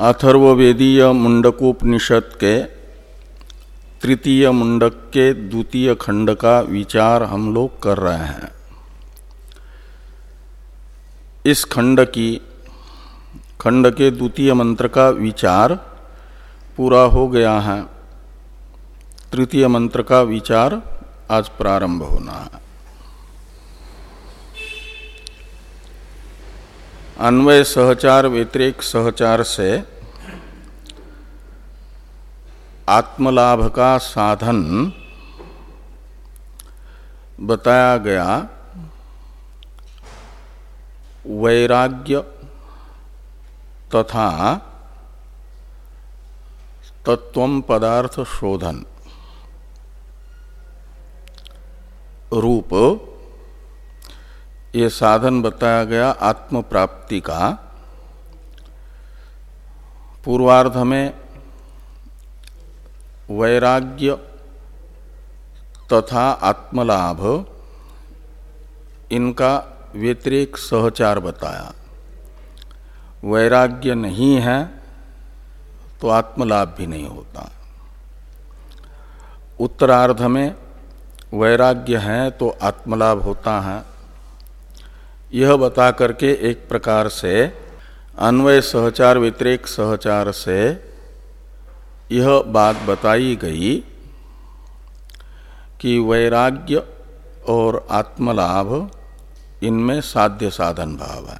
अथर्ववेदीय मुंडकोपनिषद के तृतीय मुंडक के द्वितीय खंड का विचार हम लोग कर रहे हैं। इस खंड की, खंड के द्वितीय मंत्र का विचार पूरा हो गया है। तृतीय मंत्र का विचार आज प्रारंभ होना है। अन्वय सहचार व्यतिरिक सहचार से आत्मलाभ का साधन बताया गया वैराग्य तथा तत्व पदार्थ शोधन रूप ये साधन बताया गया आत्म प्राप्ति का। पूर्वार्ध में वैराग्य तथा आत्मलाभ, इनका व्यतिरिक सहचार बताया। वैराग्य नहीं है तो आत्मलाभ भी नहीं होता। उत्तरार्ध में वैराग्य है तो आत्मलाभ होता है। यह बता करके एक प्रकार से अन्वय सहचार व्यतिरेक सहचार से यह बात बताई गई कि वैराग्य और आत्मलाभ इनमें साध्य साधन भाव है।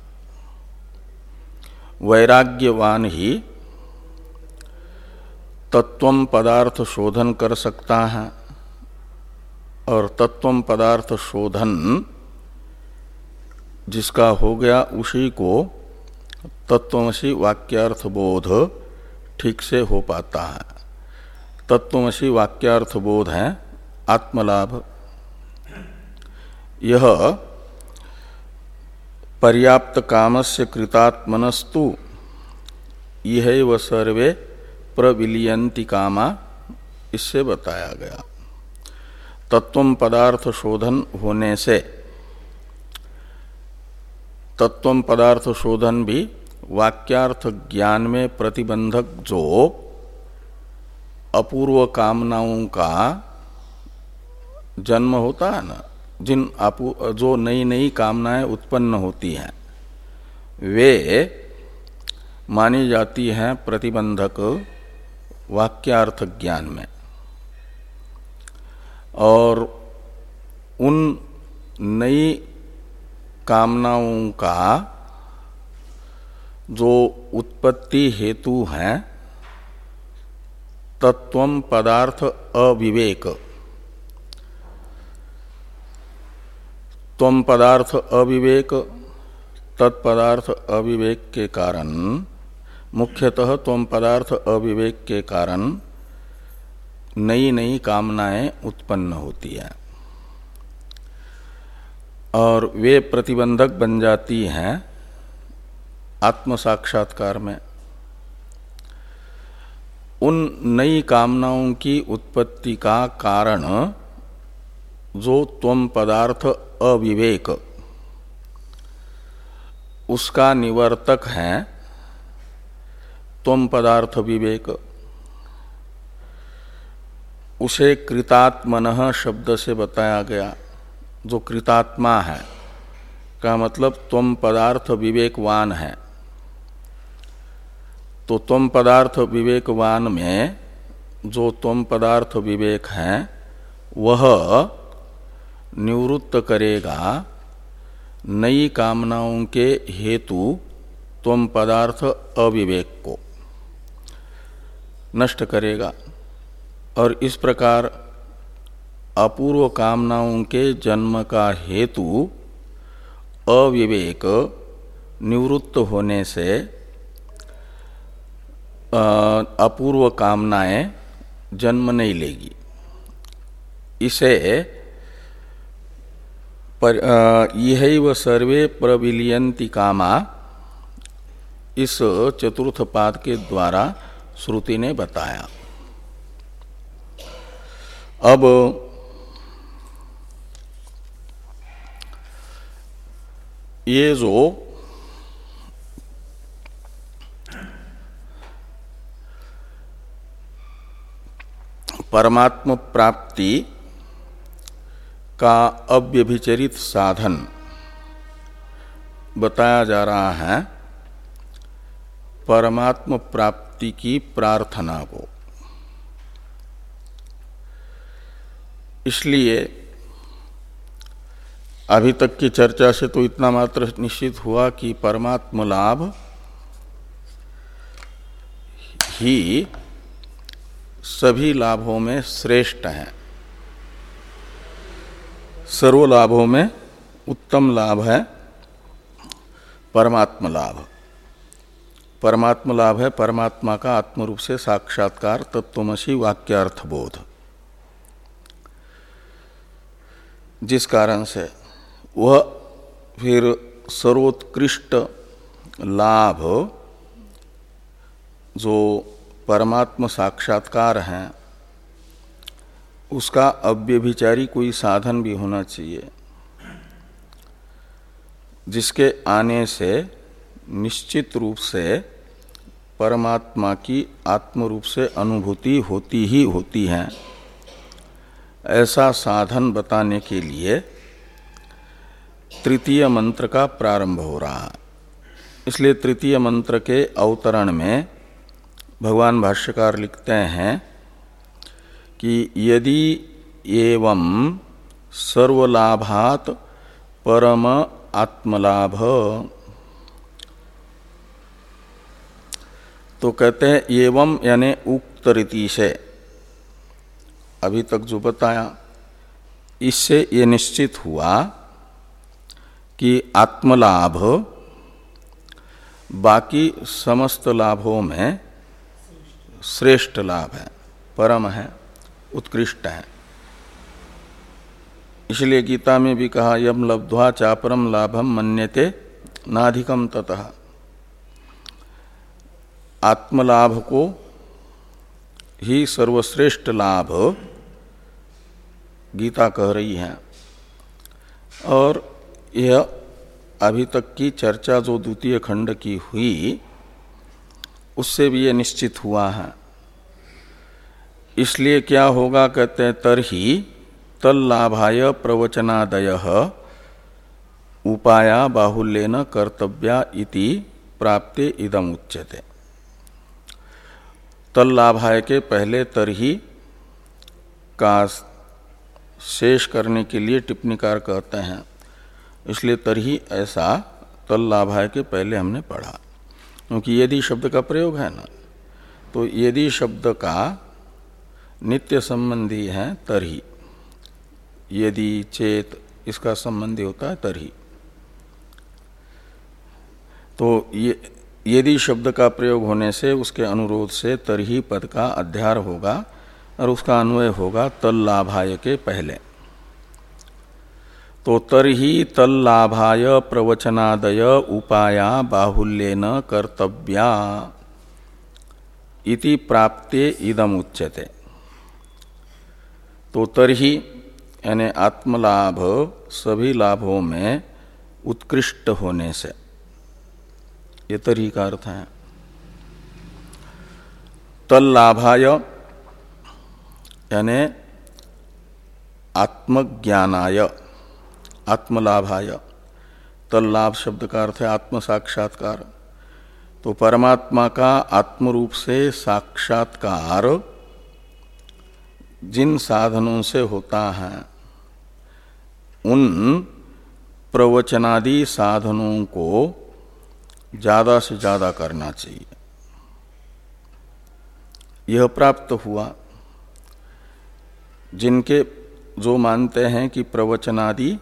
वैराग्यवान ही तत्व पदार्थ शोधन कर सकता है और तत्व पदार्थ शोधन जिसका हो गया उसी को तत्वमसी वाक्यार्थ बोध ठीक से हो पाता है। तत्वमसी वाक्यार्थ बोध है, आत्मलाभ। यह पर्याप्त कामस्य कृतात्मनस्तु यह व सर्वे प्रविलियंति कामा, इससे बताया गया। तत्व पदार्थ शोधन होने से तत्व पदार्थ शोधन भी वाक्यार्थ ज्ञान में प्रतिबंधक जो अपूर्व कामनाओं का जन्म होता है ना, जिन जो नई नई कामनाएँ उत्पन्न होती हैं, वे मानी जाती हैं प्रतिबंधक वाक्यार्थ ज्ञान में और उन नई कामनाओं का जो उत्पत्ति हेतु है, तत्व पदार्थ अविवेक। तम पदार्थ अविवेक, तत्पदार्थ अविवेक के कारण, मुख्यतः तम पदार्थ अविवेक के कारण नई नई कामनाएँ उत्पन्न होती हैं। और वे प्रतिबंधक बन जाती हैं आत्म साक्षात्कार में। उन नई कामनाओं की उत्पत्ति का कारण जो त्वम पदार्थ अविवेक, उसका निवर्तक है त्वम पदार्थ विवेक। उसे कृतात्मन शब्द से बताया गया। जो कृतात्मा है, का मतलब तुम पदार्थ विवेकवान है। तो तुम पदार्थ विवेकवान में जो तुम पदार्थ विवेक है, वह निवृत्त करेगा। नई कामनाओं के हेतु तुम पदार्थ अविवेक को नष्ट करेगा। और इस प्रकार अपूर्व कामनाओं के जन्म का हेतु अविवेक निवृत्त होने से अपूर्व कामनाएँ जन्म नहीं लेगी। इसे पर यह सर्वे प्रविलियंति कामा, इस चतुर्थ पाद के द्वारा श्रुति ने बताया। अब ये जो oh. परमात्म प्राप्ति का अव्यभिचरित साधन बताया जा रहा है। परमात्म प्राप्ति की प्रार्थना को। इसलिए अभी तक की चर्चा से तो इतना मात्र निश्चित हुआ कि परमात्म लाभ ही सभी लाभों में श्रेष्ठ है। सर्व लाभों में उत्तम लाभ है, परमात्म लाभ। परमात्म लाभ है, परमात्मा का आत्म रूप से साक्षात्कार, तत्वमसी वाक्यार्थ बोध जिस कारण से वह फिर सर्वोत्कृष्ट लाभ जो परमात्म साक्षात्कार हैं, उसका अव्यभिचारी कोई साधन भी होना चाहिए, जिसके आने से निश्चित रूप से परमात्मा की आत्म रूप से अनुभूति होती ही होती है। ऐसा साधन बताने के लिए तृतीय मंत्र का प्रारंभ हो रहा। है इसलिए तृतीय मंत्र के अवतरण में भगवान भाष्यकार लिखते हैं कि यदि एवं सर्वलाभात परम आत्मलाभ। तो कहते हैं एवं यानी उक्त रीति से। अभी तक जो बताया, इससे ये निश्चित हुआ कि आत्मलाभ, बाकी समस्त लाभों में श्रेष्ठ लाभ है, परम है, उत्कृष्ट है। इसलिए गीता में भी कहा, यम लब्ध्वा चापरम लाभम मन्यते नाधिकम ततः। आत्मलाभ को ही सर्वश्रेष्ठ लाभ गीता कह रही है। और यह अभी तक की चर्चा जो द्वितीय खंड की हुई, उससे भी ये निश्चित हुआ है। इसलिए क्या होगा कहते हैं, तरही तल्लाभाय प्रवचनादय उपाया बाहुल्यन कर्तव्या इति प्राप्ते इदम उच्यते। तल्लाभाय के पहले तरही का शेष करने के लिए टिप्पणीकार कहते हैं। इसलिए तरही ऐसा तल्लाभाय के पहले हमने पढ़ा। क्योंकि यदि शब्द का प्रयोग है ना तो यदि शब्द का नित्य संबंधी है तरही। यदि चेत इसका संबंधी होता है तरही। तो ये, यदि शब्द का प्रयोग होने से उसके अनुरोध से तरही पद का अध्यार होगा और उसका अन्वय होगा तल लाभाय के पहले। तो तरही तल लाभाय प्रवचनादय उपाया बाहुल्यन कर्तव्या इति प्राप्ते इदम उच्यते तो तरही यानी आत्मलाभ सभी लाभों में उत्कृष्ट होने से, ये तरी का अर्थ है। तल लाभाय यानी आत्मज्ञानाय आत्मलाभाय। तल्लाभ शब्द का अर्थ है आत्म साक्षात्कार तो परमात्मा का आत्म रूप से साक्षात्कार जिन साधनों से होता है, उन प्रवचनादि साधनों को ज़्यादा से ज़्यादा करना चाहिए। यह प्राप्त हुआ। जिनके जो मानते हैं कि प्रवचनादि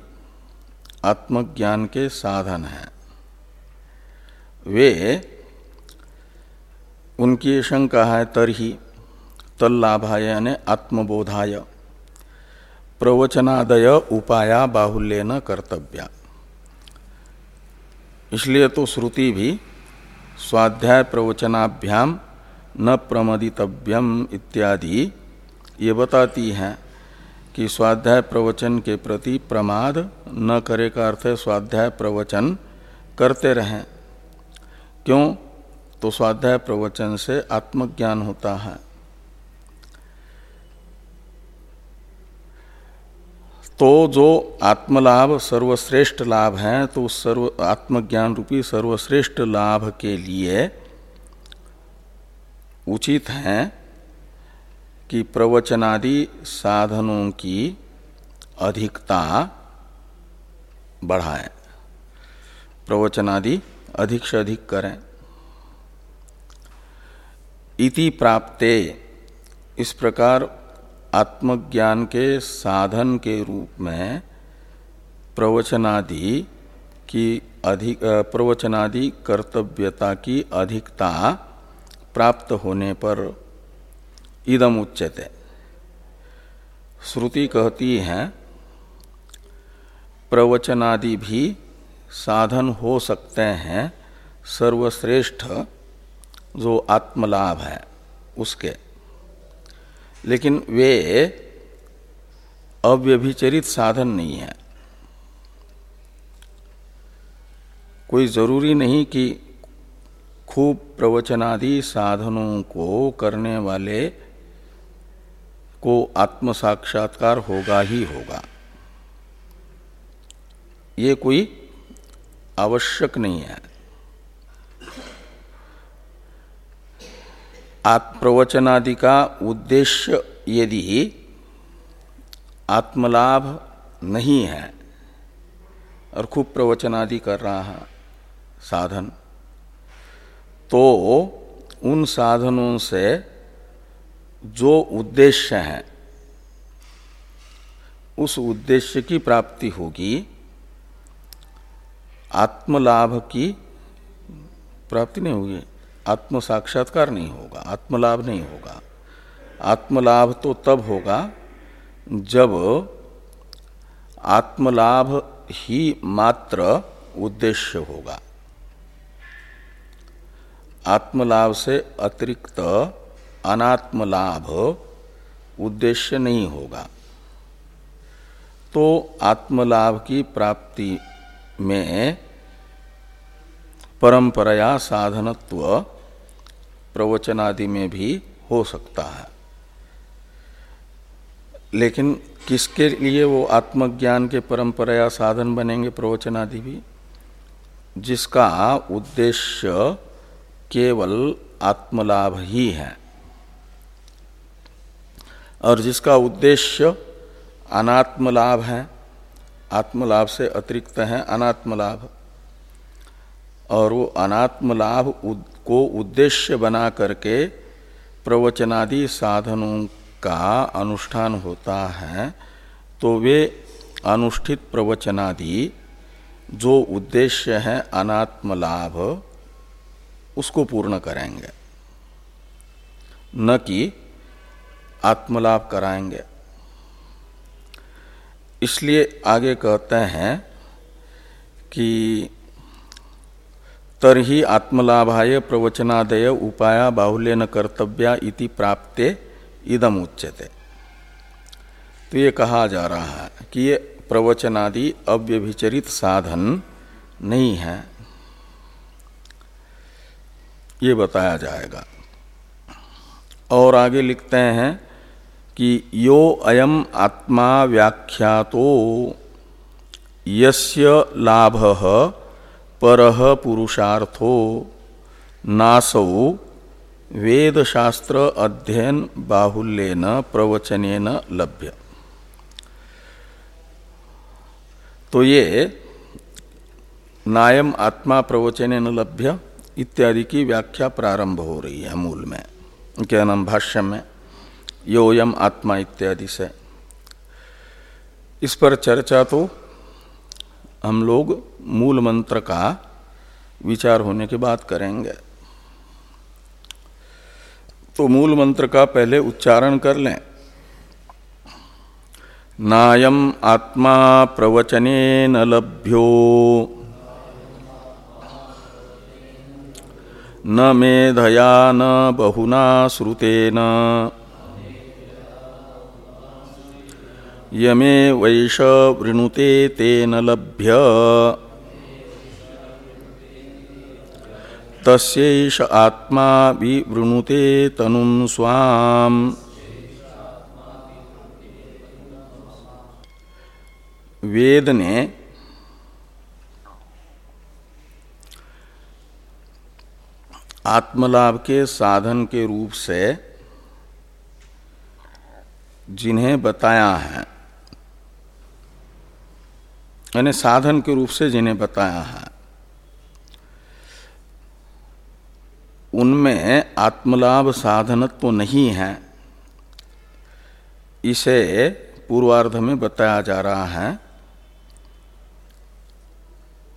आत्मज्ञान के साधन हैं। वे उनकी शंका है, तरही, तल्लाभाय यानी आत्मबोधाय, प्रवचनादय उपाया बाहुल्य न कर्तव्या। इसलिए तो श्रुति भी स्वाध्याय प्रवचनाभ्याम न प्रमदितव्यम इत्यादि ये बताती हैं। कि स्वाध्याय प्रवचन के प्रति प्रमाद न करे का अर्थ है स्वाध्याय प्रवचन करते रहें। क्यों? तो स्वाध्याय प्रवचन से आत्मज्ञान होता है। तो जो आत्मलाभ सर्वश्रेष्ठ लाभ है तो उस सर्व आत्मज्ञान रूपी सर्वश्रेष्ठ लाभ के लिए उचित हैं कि प्रवचनादि साधनों की अधिकता बढ़ाएँ। प्रवचनादि अधिक से अधिक करें। इति प्राप्ते इस प्रकार आत्मज्ञान के साधन के रूप में प्रवचनादि की अधिक प्रवचनादि कर्तव्यता की अधिकता प्राप्त होने पर इदम उच्यते। श्रुति कहती है, प्रवचनादि भी साधन हो सकते हैं, सर्वश्रेष्ठ जो आत्मलाभ है उसके। लेकिन वे अव्यभिचरित साधन नहीं है। कोई ज़रूरी नहीं कि खूब प्रवचनादि साधनों को करने वाले को आत्म साक्षात्कार होगा ही होगा। ये कोई आवश्यक नहीं है। प्रवचनादि का उद्देश्य यदि आत्मलाभ नहीं है और खूब प्रवचनादि कर रहा है साधन तो उन साधनों से जो उद्देश्य है, उस उद्देश्य की प्राप्ति होगी, आत्मलाभ की प्राप्ति नहीं होगी, आत्म साक्षात्कार नहीं होगा, आत्मलाभ नहीं होगा। आत्मलाभ तो तब होगा जब आत्मलाभ ही मात्र उद्देश्य होगा। आत्मलाभ से अतिरिक्त अनात्मलाभ उद्देश्य नहीं होगा। तो आत्मलाभ की प्राप्ति में परंपराया साधनत्व प्रवचनादि में भी हो सकता है। लेकिन किसके लिए वो आत्मज्ञान के परंपराया साधन बनेंगे प्रवचनादि भी? जिसका उद्देश्य केवल आत्मलाभ ही है। और जिसका उद्देश्य अनात्मलाभ है, आत्मलाभ से अतिरिक्त है अनात्मलाभ। और वो अनात्मलाभ को उद्देश्य बना करके प्रवचनादि साधनों का अनुष्ठान होता है तो वे अनुष्ठित प्रवचनादि जो उद्देश्य है अनात्मलाभ, उसको पूर्ण करेंगे। न कि आत्मलाभ कराएँगे। इसलिए आगे कहते हैं कि तरही आत्मलाभाय प्रवचनादय उपाया बाहुल्य न कर्तव्या इति प्राप्ते इदम उच्यते। तो ये कहा जा रहा है कि ये प्रवचनादि अव्यभिचरित साधन नहीं है। ये बताया जाएगा। और आगे लिखते हैं कि यो अयम आत्मा व्याख्यातो। यस्य लाभ पर पुरुषार्थो। नासौ वेदशास्त्र अध्ययन बाहुल्यन प्रवचनेन लभ्य। तो ये नायम आत्मा प्रवचनेन लभ्य इत्यादि की व्याख्या प्रारंभ हो रही है मूल में। क्या नाम भाष्य में? योयम आत्मा इत्यादि से। इस पर चर्चा तो हम लोग मूल मंत्र का विचार होने के बाद करेंगे। तो मूल मंत्र का पहले उच्चारण कर लें। नायम आत्मा प्रवचने न लभ्यो। न मेधया न बहुना श्रुतेन। यमे वैश वृणुते तेन लभ्य। तस्यैष आत्मा विवृणुते तनुं स्वाम। वेद ने आत्मलाभ के साधन के रूप से जिन्हें बताया है यानी साधन के रूप से जिन्हें बताया है, उनमें आत्मलाभ साधनत्व तो नहीं है। इसे पूर्वार्ध में बताया जा रहा है।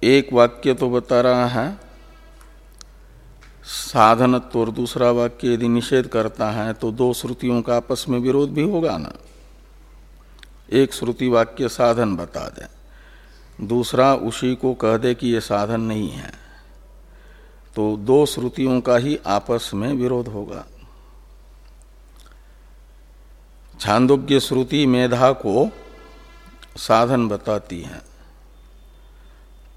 एक वाक्य तो बता रहा है, साधनत्व और दूसरा वाक्य यदि निषेध करता है तो दो श्रुतियों का आपस में विरोध भी होगा ना। एक श्रुति वाक्य साधन बता दे। दूसरा उसी को कह दे कि ये साधन नहीं है। तो दो श्रुतियों का ही आपस में विरोध होगा। छांदोग्य श्रुति मेधा को साधन बताती है।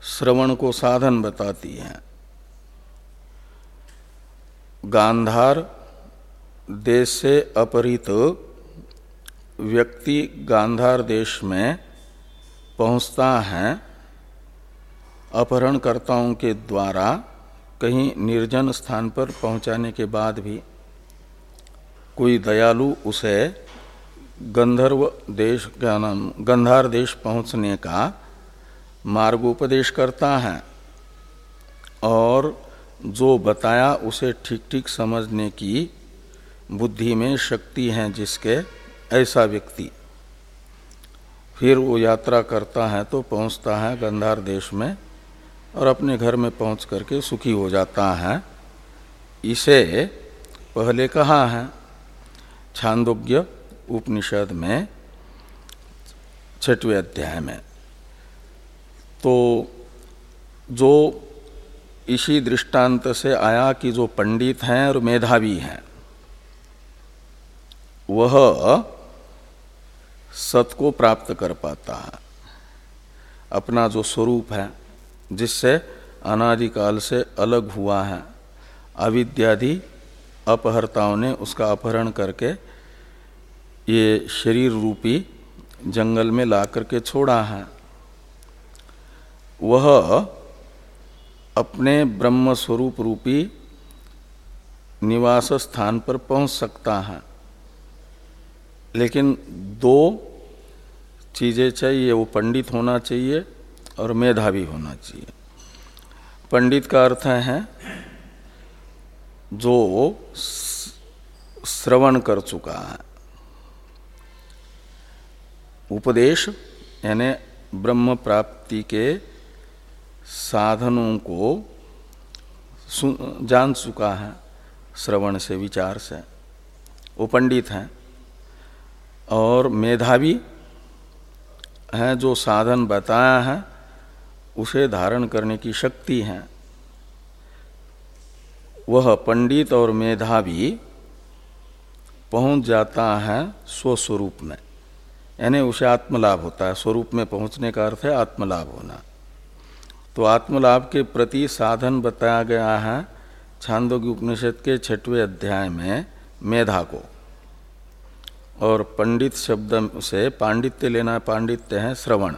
श्रवण को साधन बताती है। गांधार देश से अपहृत व्यक्ति गांधार देश में पहुँचता है, अपहरणकर्ताओं के द्वारा कहीं निर्जन स्थान पर पहुँचाने के बाद भी कोई दयालु उसे गंधर्व देश क्या नाम, गंधार देश पहुँचने का मार्गोपदेश करता है और जो बताया उसे ठीक ठीक समझने की बुद्धि में शक्ति है जिसके ऐसा व्यक्ति फिर वो यात्रा करता है तो पहुँचता है गंधार देश में और अपने घर में पहुँच करके सुखी हो जाता है। इसे पहले कहा है? छांदोग्य उपनिषद में, छठवें अध्याय में। तो जो इसी दृष्टांत से आया कि जो पंडित हैं और मेधावी हैं, वह सत को प्राप्त कर पाता है। अपना जो स्वरूप है, जिससे अनादिकाल से अलग हुआ है, अविद्यादि अपहर्ताओं ने उसका अपहरण करके ये शरीर रूपी जंगल में ला करके छोड़ा है। वह अपने ब्रह्म स्वरूप रूपी निवास स्थान पर पहुँच सकता है। लेकिन दो चीज़ें चाहिए, वो पंडित होना चाहिए और मेधावी होना चाहिए। पंडित का अर्थ है जो श्रवण कर चुका है। उपदेश यानी ब्रह्म प्राप्ति के साधनों को जान चुका है श्रवण से, विचार से। वो पंडित हैं। और मेधावी हैं जो साधन बताया है, उसे धारण करने की शक्ति है। वह पंडित और मेधावी पहुँच जाता है स्वस्वरूप में। यानी उसे आत्मलाभ होता है। स्वरूप में पहुँचने का अर्थ है आत्मलाभ होना। तो आत्मलाभ के प्रति साधन बताया गया है छांदोग्य उपनिषद के छठवें अध्याय में मेधा को। और पंडित शब्द से पांडित्य लेना, पांडित्य है श्रवण।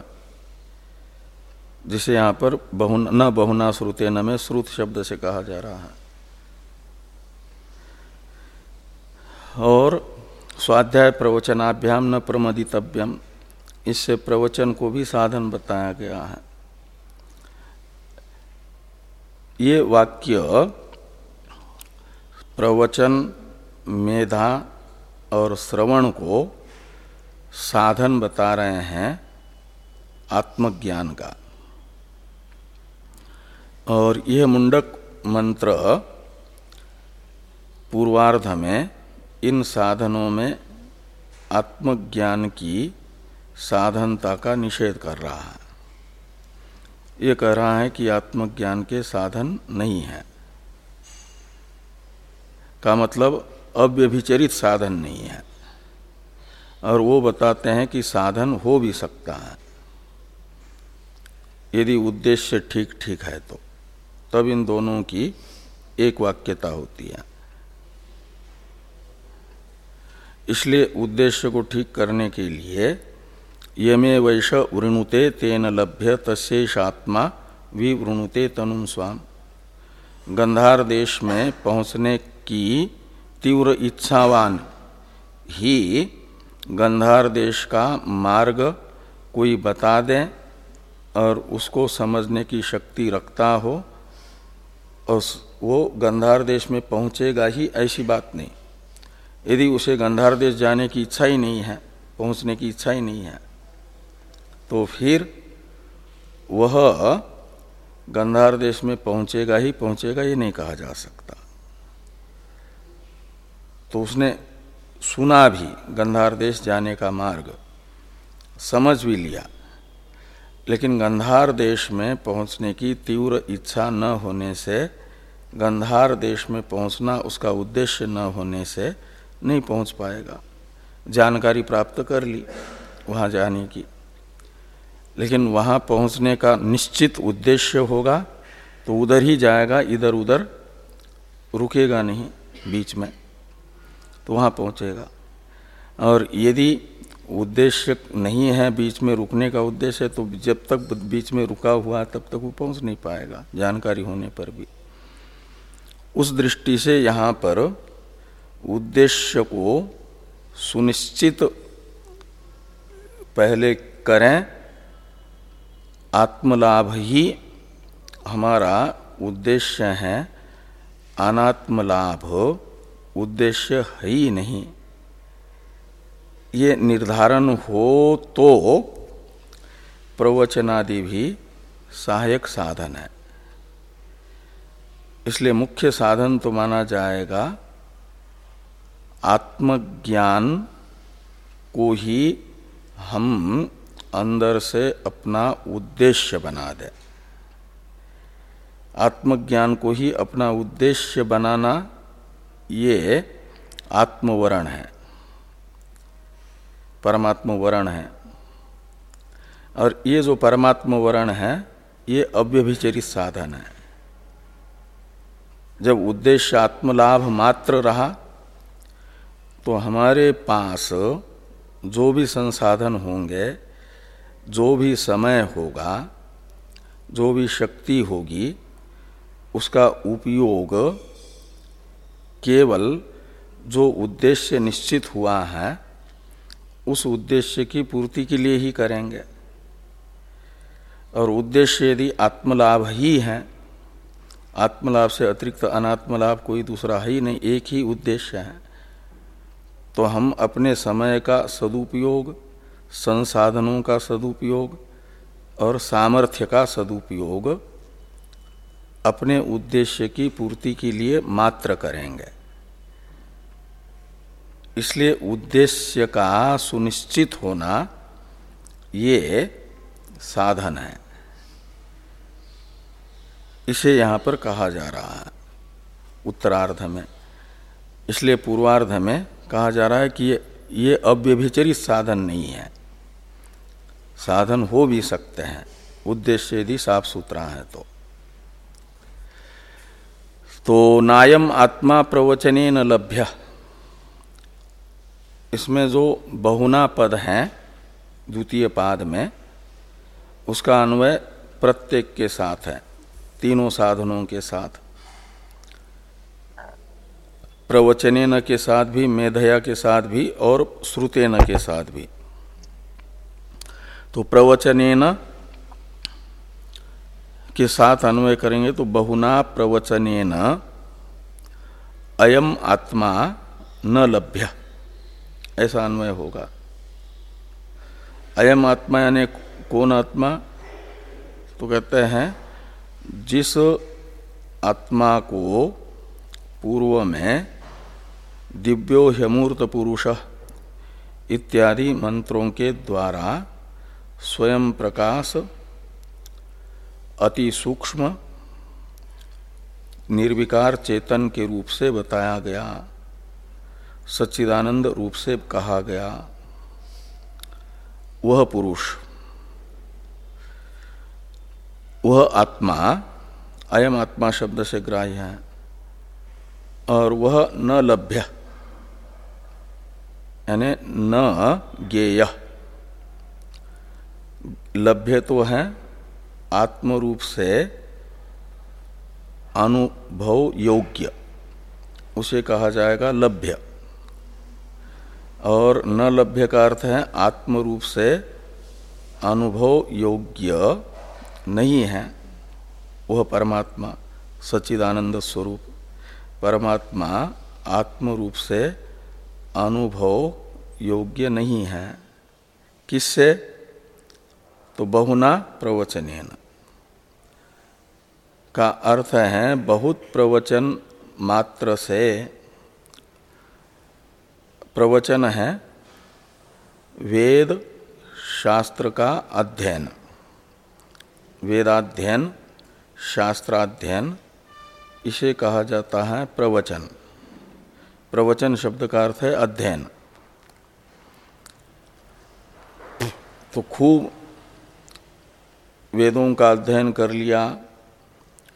जिसे यहाँ पर बहुन, न बहुना श्रुते, न में श्रुत शब्द से कहा जा रहा है। और स्वाध्याय प्रवचनाभ्याम न प्रमदितव्यम, इससे प्रवचन को भी साधन बताया गया है। ये वाक्य प्रवचन, मेधा और श्रवण को साधन बता रहे हैं आत्मज्ञान का। और यह मुंडक मंत्र पूर्वार्ध में इन साधनों में आत्मज्ञान की साधनता का निषेध कर रहा है। ये कह रहा है कि आत्मज्ञान के साधन नहीं है। का मतलब अव्यभिचरित साधन नहीं है। और वो बताते हैं कि साधन हो भी सकता है। यदि उद्देश्य ठीक ठीक है तो तब इन दोनों की एक वाक्यता होती है। इसलिए उद्देश्य को ठीक करने के लिए, यमे वैश वृणुते तेन लभ्य तस्ेषात्मा विवृणुते तनुम स्वाम। गंधार देश में पहुँचने की तीव्र इच्छावान। ही गंधार देश का मार्ग कोई बता दे और उसको समझने की शक्ति रखता हो, और वो गंधार देश में पहुंचेगा ही ऐसी बात नहीं। यदि उसे गंधार देश जाने की इच्छा ही नहीं है, पहुँचने की इच्छा ही नहीं है तो फिर वह गंधार देश में पहुंचेगा ही पहुंचेगा ये नहीं कहा जा सकता। तो उसने सुना भी गंधार देश जाने का मार्ग, समझ भी लिया। लेकिन गंधार देश में पहुँचने की तीव्र इच्छा न होने से, गंधार देश में पहुँचना उसका उद्देश्य न होने से नहीं पहुँच पाएगा। जानकारी प्राप्त कर ली वहाँ जाने की। लेकिन वहाँ पहुँचने का निश्चित उद्देश्य होगा तो उधर ही जाएगा इधर उधर रुकेगा नहीं बीच में। तो वहाँ पहुँचेगा। और यदि उद्देश्य नहीं है बीच में रुकने का उद्देश्य तो जब तक बीच में रुका हुआ तब तक वो पहुँच नहीं पाएगा, जानकारी होने पर भी। उस दृष्टि से यहाँ पर उद्देश्य को सुनिश्चित पहले करें, आत्मलाभ ही हमारा उद्देश्य है, अनात्मलाभ। उद्देश्य है ही नहीं। ये निर्धारण हो तो प्रवचनादि भी सहायक साधन है। इसलिए मुख्य साधन तो माना जाएगा आत्मज्ञान को ही हम अंदर से अपना उद्देश्य बना दें। आत्मज्ञान को ही अपना उद्देश्य बनाना ये आत्मवरण है। परमात्म वर्ण है। और ये जो परमात्म वर्ण है, ये अव्यभिचरित साधन है। जब उद्देश्य आत्मलाभ मात्र रहा तो हमारे पास जो भी संसाधन होंगे, जो भी समय होगा, जो भी शक्ति होगी, उसका उपयोग केवल जो उद्देश्य निश्चित हुआ है, उस उद्देश्य की पूर्ति के लिए ही करेंगे। और उद्देश्य यदि आत्मलाभ ही है, आत्मलाभ से अतिरिक्त अनात्मलाभ कोई दूसरा है नहीं, एक ही उद्देश्य है तो हम अपने समय का सदुपयोग, संसाधनों का सदुपयोग और सामर्थ्य का सदुपयोग अपने उद्देश्य की पूर्ति के लिए मात्र करेंगे। इसलिए उद्देश्य का सुनिश्चित होना ये साधन है। इसे यहाँ पर कहा जा रहा है, उत्तरार्ध में। इसलिए पूर्वार्ध में कहा जा रहा है कि ये ये अव्यभिचरित साधन नहीं है। साधन हो भी सकते हैं। उद्देश्य यदि साफ़ सुथरा है तो। तो नायम आत्मा प्रवचने न लभ्य। इसमें जो बहुना पद है, द्वितीय पाद में, उसका अन्वय प्रत्येक के साथ है, तीनों साधनों के साथ। प्रवचने न के साथ भी, मेधया के साथ भी और श्रुते न के साथ भी। तो प्रवचनेन के साथ अन्वय करेंगे तो बहुना प्रवचनेन अयम आत्मा न लभ्य। ऐसा अन्वय होगा। अयम आत्मा यानी कौन आत्मा? तो कहते हैं, जिस आत्मा को पूर्व में दिव्यो ह्यमूर्त पुरुष इत्यादि मंत्रों के द्वारा स्वयं प्रकाश अति सूक्ष्म, निर्विकार चेतन के रूप से बताया गया, सच्चिदानंद रूप से कहा गया, वह पुरुष, वह आत्मा, अयम आत्मा शब्द से ग्राह्य है, और वह न लभ्य, यानी न ज्ञेय लभ्य तो है आत्म रूप से अनुभव योग्य। उसे कहा जाएगा लभ्य। और न लभ्य का अर्थ है आत्म रूप से अनुभव योग्य नहीं है। वह परमात्मा, सच्चिदानंद स्वरूप। परमात्मा आत्म रूप से अनुभव योग्य नहीं है। किससे? तो बहुना प्रवचन का अर्थ है बहुत प्रवचन मात्र से। प्रवचन है वेद शास्त्र का अध्ययन। वेदाध्ययन, शास्त्राध्ययन, इसे कहा जाता है प्रवचन। प्रवचन शब्द का अर्थ है अध्ययन। तो खूब वेदों का अध्ययन कर लिया,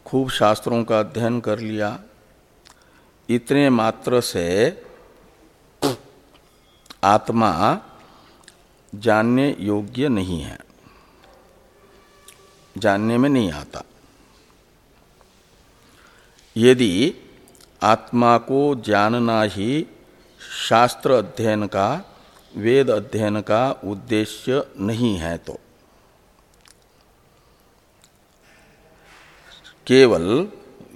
खूब शास्त्रों का अध्ययन कर लिया, इतने मात्र से आत्मा जानने योग्य नहीं है, जानने में नहीं आता। यदि आत्मा को जानना ही शास्त्र अध्ययन का, वेद अध्ययन का उद्देश्य नहीं है तो। केवल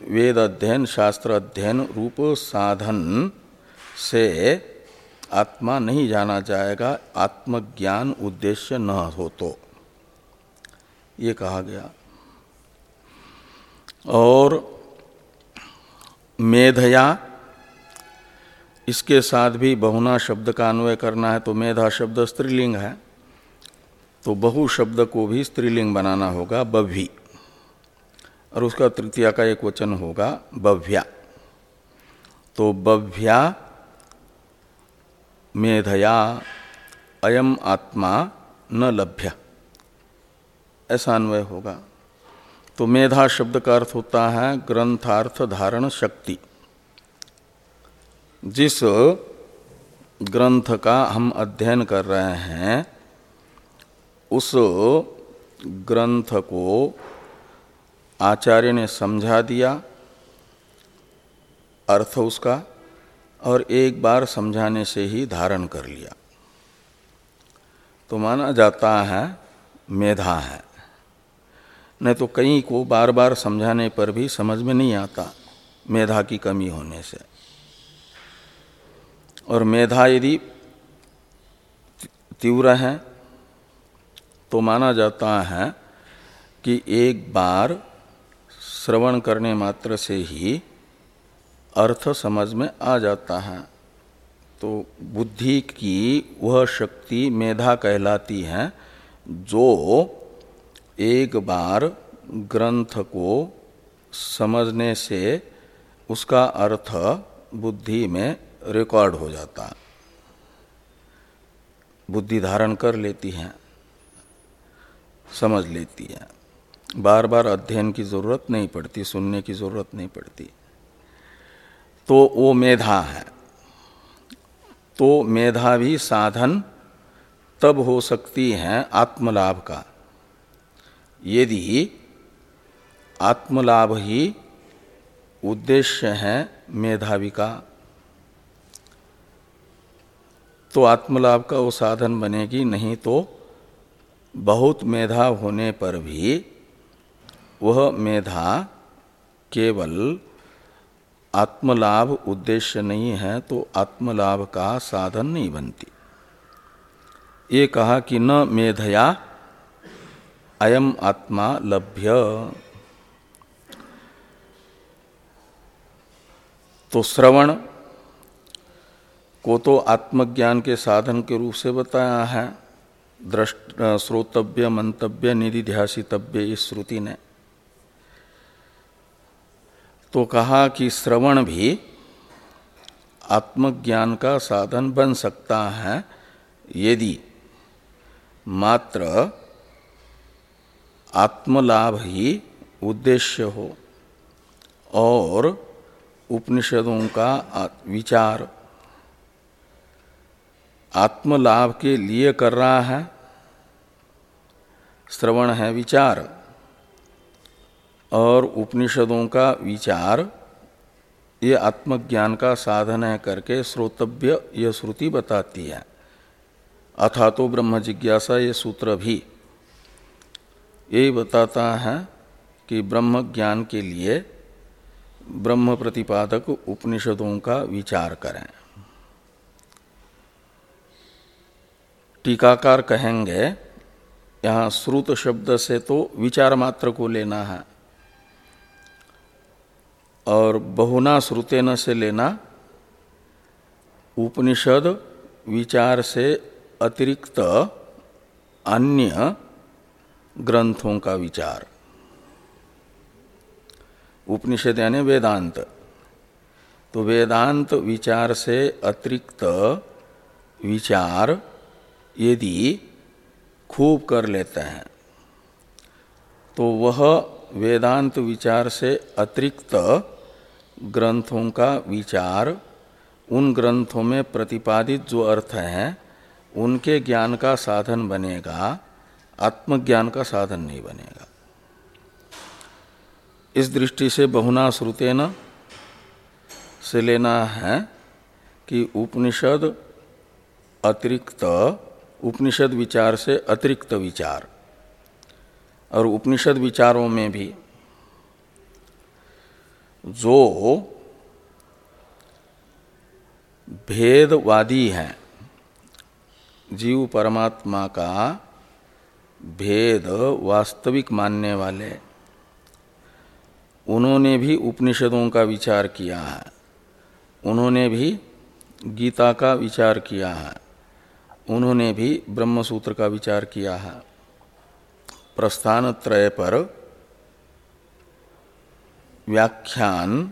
वेद अध्ययन शास्त्र अध्ययन रूप साधन से आत्मा नहीं जाना जाएगा, आत्मज्ञान उद्देश्य न हो तो। ये कहा गया। और मेधया, इसके साथ भी बहुना शब्द का अन्वय करना है तो मेधा शब्द स्त्रीलिंग है तो बहु शब्द को भी स्त्रीलिंग बनाना होगा बभ्वी और उसका तृतीया का एक वचन होगा बभ्या तो बभ्या मेधया अयम आत्मा न लभ्य। ऐसा अन्वय होगा। तो मेधा शब्द का अर्थ होता है ग्रंथार्थ धारण शक्ति। जिस ग्रंथ का हम अध्ययन कर रहे हैं, उस ग्रंथ को आचार्य ने समझा दिया, अर्थ उसका, और एक बार समझाने से ही धारण कर लिया। तो माना जाता है, मेधा है। नहीं तो कई को बार बार समझाने पर भी समझ में नहीं आता, मेधा की कमी होने से। और मेधा यदि तीव्र है तो माना जाता है कि एक बार श्रवण करने मात्र से ही अर्थ समझ में आ जाता है। तो बुद्धि की वह शक्ति मेधा कहलाती है, जो एक बार ग्रंथ को समझने से उसका अर्थ बुद्धि में रिकॉर्ड हो जाता बुद्धि धारण कर लेती है, समझ लेती है। बार बार अध्ययन की ज़रूरत नहीं पड़ती, सुनने की ज़रूरत नहीं पड़ती। तो वो मेधा है। तो मेधा भी साधन तब हो सकती है आत्मलाभ का। यदि आत्मलाभ ही उद्देश्य है मेधावी का तो आत्मलाभ का वो साधन बनेगी, नहीं तो बहुत मेधा होने पर भी वह मेधा केवल आत्मलाभ उद्देश्य नहीं है तो आत्मलाभ का साधन नहीं बनती। ये कहा कि न मेधया, अयम आत्मा लभ्य। तो श्रवण को तो आत्मज्ञान के साधन के रूप से बताया है। दृष्ट श्रोतव्य, मंतव्य निधि निधिध्यासितव्य इस श्रुति ने तो कहा कि श्रवण भी आत्मज्ञान का साधन बन सकता है, यदि मात्र आत्मलाभ ही उद्देश्य हो और उपनिषदों का विचार आत्मलाभ के लिए कर रहा है। श्रवण है विचार। और उपनिषदों का विचार, ये आत्मज्ञान का साधन है करके श्रोतव्य यह श्रुति बताती है। अथा तो ब्रह्म जिज्ञासा ये सूत्र भी यही बताता है कि ब्रह्म ज्ञान के लिए ब्रह्म प्रतिपादक उपनिषदों का विचार करें। टीकाकार कहेंगे, यहाँ श्रुत शब्द से तो विचार मात्र को लेना है। और बहुना श्रुतेन से लेना उपनिषद विचार से अतिरिक्त अन्य ग्रंथों का विचार। उपनिषद यानी वेदांत। तो वेदांत विचार से अतिरिक्त विचार यदि खूब कर लेते हैं तो वह वेदांत विचार से अतिरिक्त ग्रंथों का विचार, उन ग्रंथों में प्रतिपादित जो अर्थ हैं, उनके ज्ञान का साधन बनेगा, आत्मज्ञान का साधन नहीं बनेगा। इस दृष्टि से बहुना श्रुतेन से लेना है कि उपनिषद अतिरिक्त, उपनिषद विचार से अतिरिक्त विचार, और उपनिषद विचारों में भी जो भेदवादी हैं, जीव परमात्मा का भेद वास्तविक मानने वाले, उन्होंने भी उपनिषदों का विचार किया है, उन्होंने भी गीता का विचार किया है, उन्होंने भी ब्रह्मसूत्र का विचार किया है। प्रस्थान त्रय पर व्याख्यान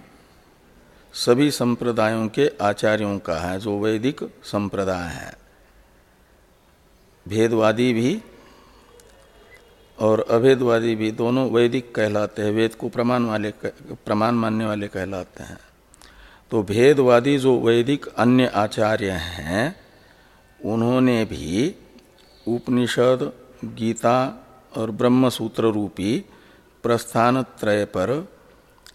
सभी संप्रदायों के आचार्यों का है, जो वैदिक संप्रदाय है। भेदवादी भी और अभेदवादी भी दोनों वैदिक कहलाते हैं, वेद को प्रमाण वाले प्रमाण मानने वाले कहलाते हैं। तो भेदवादी जो वैदिक अन्य आचार्य हैं, उन्होंने भी उपनिषद, गीता और ब्रह्म सूत्र रूपी प्रस्थान त्रय पर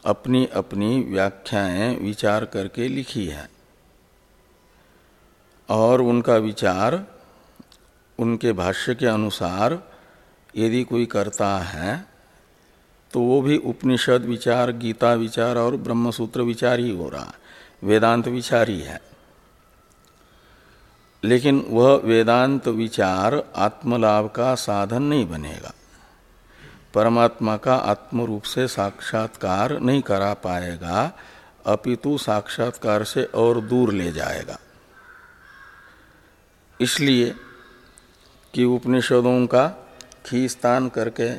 अपनी अपनी व्याख्याएँ विचार करके लिखी है। और उनका विचार, उनके भाष्य के अनुसार, यदि कोई करता है तो वो भी उपनिषद विचार, गीता विचार और ब्रह्मसूत्र विचार ही हो रहा वेदांत विचार ही है। लेकिन वह वेदांत विचार आत्मलाभ का साधन नहीं बनेगा। परमात्मा का आत्म रूप से साक्षात्कार नहीं करा पाएगा, अपितु साक्षात्कार से और दूर ले जाएगा। इसलिए कि उपनिषदों का खीस्तान करके,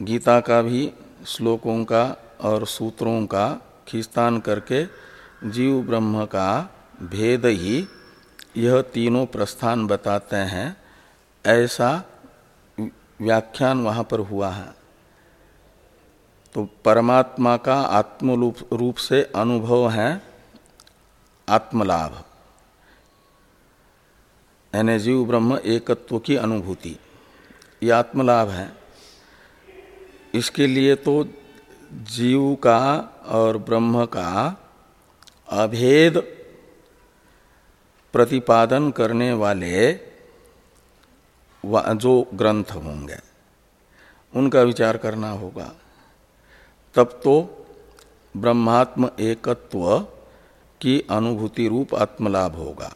गीता का भी, श्लोकों का और सूत्रों का खीस्तान करके जीव ब्रह्म का भेद ही यह तीनों प्रस्थान बताते हैं, ऐसा व्याख्यान वहाँ पर हुआ है। तो परमात्मा का आत्म रूप से अनुभव है आत्मलाभ। यानी जीव ब्रह्म एकत्व की अनुभूति, ये आत्मलाभ है। इसके लिए तो जीव का और ब्रह्म का अभेद प्रतिपादन करने वाले जो ग्रंथ होंगे, उनका विचार करना होगा। तब तो ब्रह्मात्म एकत्व की अनुभूति रूप आत्मलाभ होगा।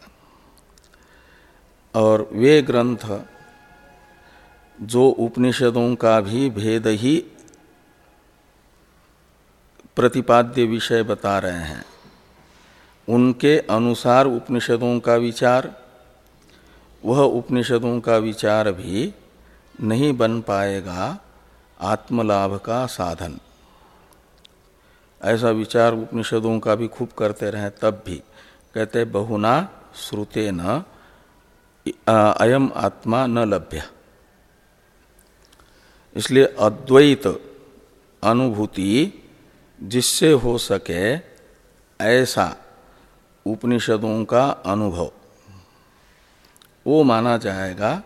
और वे ग्रंथ जो उपनिषदों का भी भेद ही प्रतिपाद्य विषय बता रहे हैं, उनके अनुसार उपनिषदों का विचार वह उपनिषदों का विचार भी नहीं बन पाएगा आत्मलाभ का साधन। ऐसा विचार उपनिषदों का भी खूब करते रहे तब भी। कहते, बहुना श्रुते न अयम आत्मा न लभ्य। इसलिए अद्वैत अनुभूति जिससे हो सके ऐसा उपनिषदों का अनुभव। वो माना जाएगा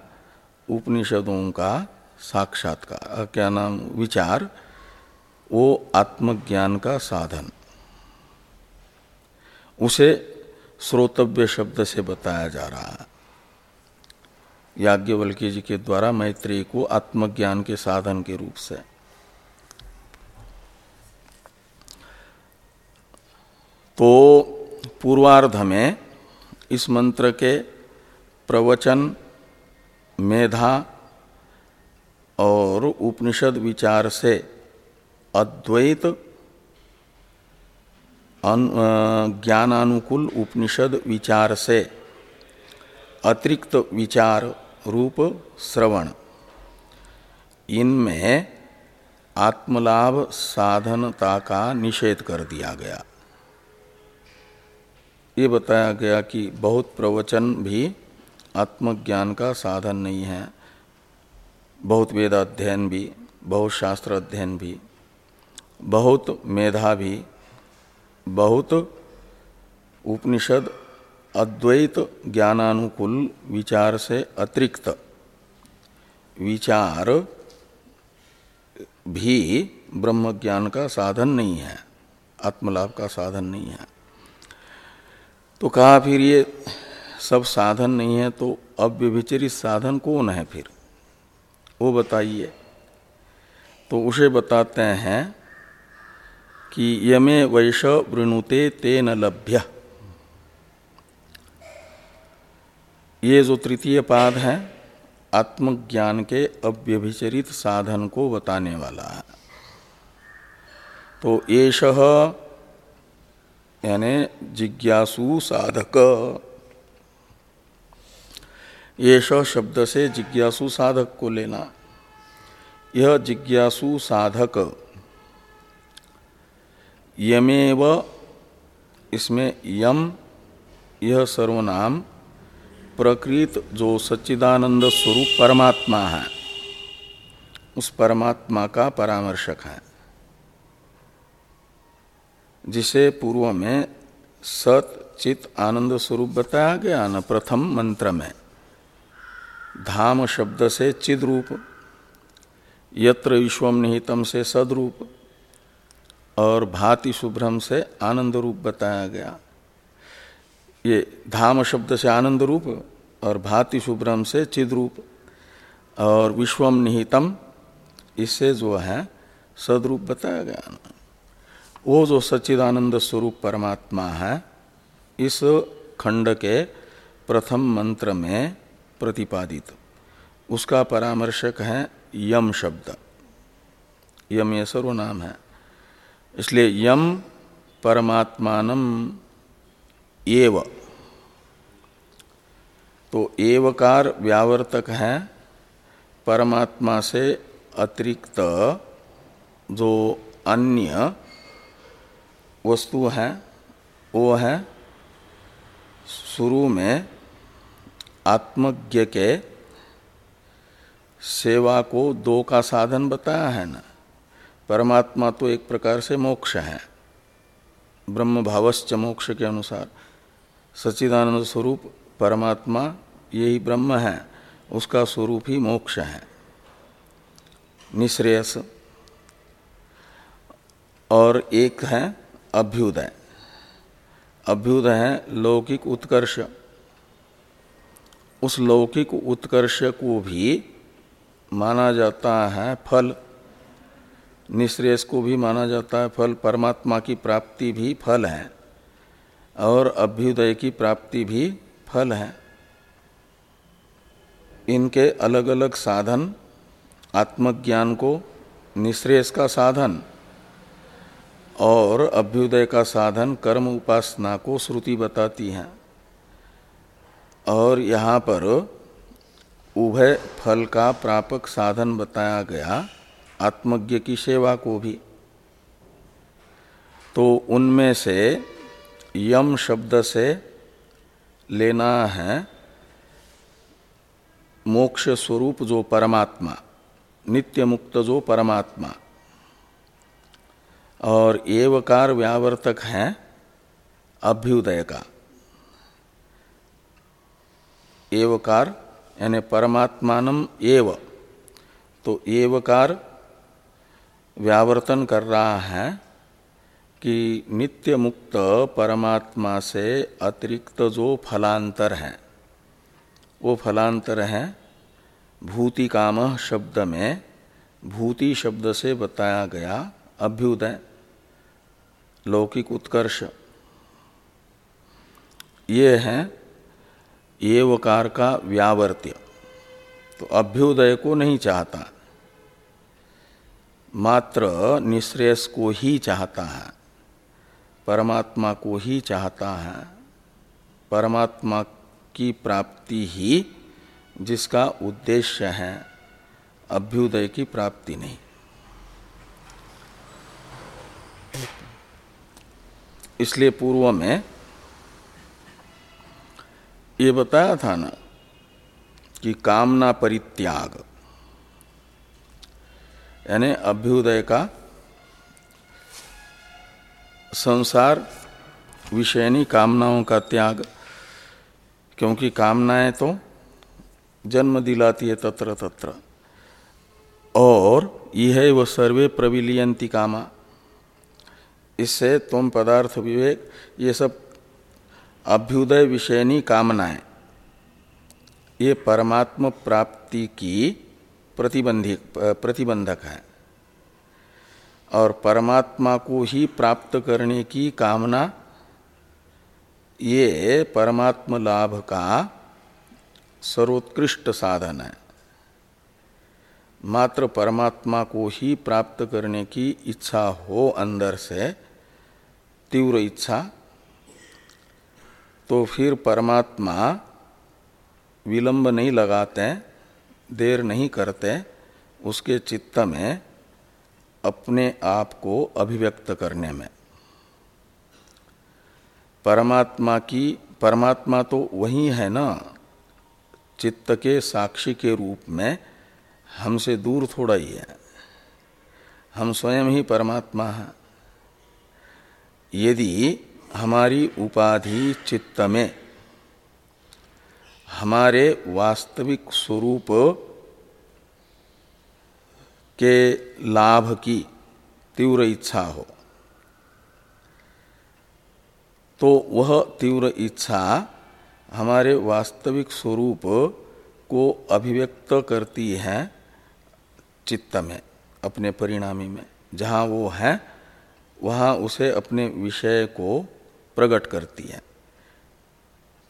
उपनिषदों का साक्षात्कार। क्या नाम? विचार। वो आत्मज्ञान का साधन। उसे श्रोतव्य शब्द से बताया जा रहा है। याज्ञवल्क्य जी के द्वारा मैत्री को आत्मज्ञान के साधन के रूप से। तो पूर्वार्ध में इस मंत्र के प्रवचन, मेधा और उपनिषद विचार से अद्वैत ज्ञानानुकूल उपनिषद विचार से अतिरिक्त विचार रूप श्रवण। इनमें आत्मलाभ साधनता का निषेध कर दिया गया। ये बताया गया कि बहुत प्रवचन भी आत्मज्ञान का साधन नहीं है। बहुत वेद अध्ययन भी, बहुत शास्त्र अध्ययन भी, बहुत मेधा भी, बहुत उपनिषद अद्वैत ज्ञानानुकूल विचार से अतिरिक्त। विचार भी ब्रह्म ज्ञान का साधन नहीं है, आत्मलाभ का साधन नहीं है। तो कहा फिर ये सब साधन नहीं है तो अव्यभिचरित साधन कौन है फिर? वो बताइए। तो उसे बताते हैं कि यमे वैश वृणुते तेन लभ्य। ये जो तृतीय पाद है, आत्मज्ञान के अव्यभिचरित साधन को बताने वाला है। तो येष यानी जिज्ञासु साधक। येष शब्द से जिज्ञासु साधक को लेना। यह जिज्ञासु साधक। यमेव, इसमें यम, यह सर्वनाम, प्रकृत जो सच्चिदानंद स्वरूप परमात्मा है, उस परमात्मा का परामर्शक है, जिसे पूर्व में सत, चित, आनंद स्वरूप बताया गया न प्रथम मंत्र में। धाम शब्द से चिद रूप यत्र विश्वम निहितम से सदरूप, और भाति शुभ्रम से आनंद रूप बताया गया। ये धाम शब्द से आनंद रूप और भाति शुभ्रम से चिद रूप और विश्वम निहितम इससे जो है सदरूप बताया गया। वो जो सच्चिदानंद स्वरूप परमात्मा है, इस खंड के प्रथम मंत्र में प्रतिपादित। उसका परामर्शक है यम शब्द। यम ये सर्वनाम है। इसलिए यम परमात्मान एव। तो एवकार व्यावर्तक है परमात्मा से अतिरिक्त जो अन्य वस्तु है, वो है शुरू में आत्मज्ञ के सेवा को दो का साधन बताया है ना। परमात्मा तो एक प्रकार से मोक्ष है। ब्रह्म भावश्च मोक्ष के अनुसार सच्चिदानंद स्वरूप परमात्मा यही ब्रह्म है, उसका स्वरूप ही मोक्ष है। निश्रेयस और एक है अभ्युदय। अभ्युदय है लौकिक उत्कर्ष। उस लौकिक उत्कर्ष को भी माना जाता है फल। निश्रेयस को भी माना जाता है फल। परमात्मा की प्राप्ति भी फल है और अभ्युदय की प्राप्ति भी फल है। इनके अलग अलग साधन, आत्मज्ञान को निश्रेयस का साधन और अभ्युदय का साधन कर्म उपासना को श्रुति बताती है। और यहाँ पर उभय फल का प्रापक साधन बताया गया, आत्मज्ञ की सेवा को भी। तो उनमें से यम शब्द से लेना है मोक्ष स्वरूप जो परमात्मा, नित्य मुक्त जो परमात्मा। और एवकार व्यावर्तक है अभ्युदय का। एवकार, यानी परमात्मान एव। तो एवकार व्यावर्तन कर रहा है कि नित्य मुक्त परमात्मा से अतिरिक्त जो फलांतर है, वो फलांतर है भूति काम शब्द में, भूति शब्द से बताया गया अभ्युदय, लौकिक उत्कर्ष। ये है एवकार का व्यावर्त्य। तो अभ्युदय को नहीं चाहता। मात्र निश्रेयस को ही चाहता है। परमात्मा को ही चाहता है। परमात्मा की प्राप्ति ही जिसका उद्देश्य है, अभ्युदय की प्राप्ति नहीं। इसलिए पूर्व में ये बताया था ना कि कामना परित्याग, यानी अभ्युदय का संसार विषयनी कामनाओं का त्याग, क्योंकि कामनाएँ तो जन्म दिलाती है तत्र तत्र। और यह वह सर्वे प्रविलियंती कामा। इससे तुम पदार्थ विवेक, ये सब अभ्युदय विषयनी कामनाएँ। ये परमात्म प्राप्ति की प्रतिबंधी, प्रतिबंधक है। और परमात्मा को ही प्राप्त करने की कामना, ये परमात्म लाभ का सर्वोत्कृष्ट साधन है। मात्र परमात्मा को ही प्राप्त करने की इच्छा हो अंदर से, तीव्र इच्छा तो फिर परमात्मा विलंब नहीं लगाते, देर नहीं करते, उसके चित्त में अपने आप को अभिव्यक्त करने में। परमात्मा की, परमात्मा तो वही है ना, चित्त के साक्षी के रूप में हमसे दूर थोड़ा ही है। हम स्वयं ही परमात्मा हैं। यदि हमारी उपाधि चित्त में। हमारे वास्तविक स्वरूप के लाभ की तीव्र इच्छा हो। तो वह तीव्र इच्छा हमारे वास्तविक स्वरूप को अभिव्यक्त करती है चित्त में, अपने परिणामी में। जहाँ वो है, वहाँ उसे अपने विषय को प्रकट करती है।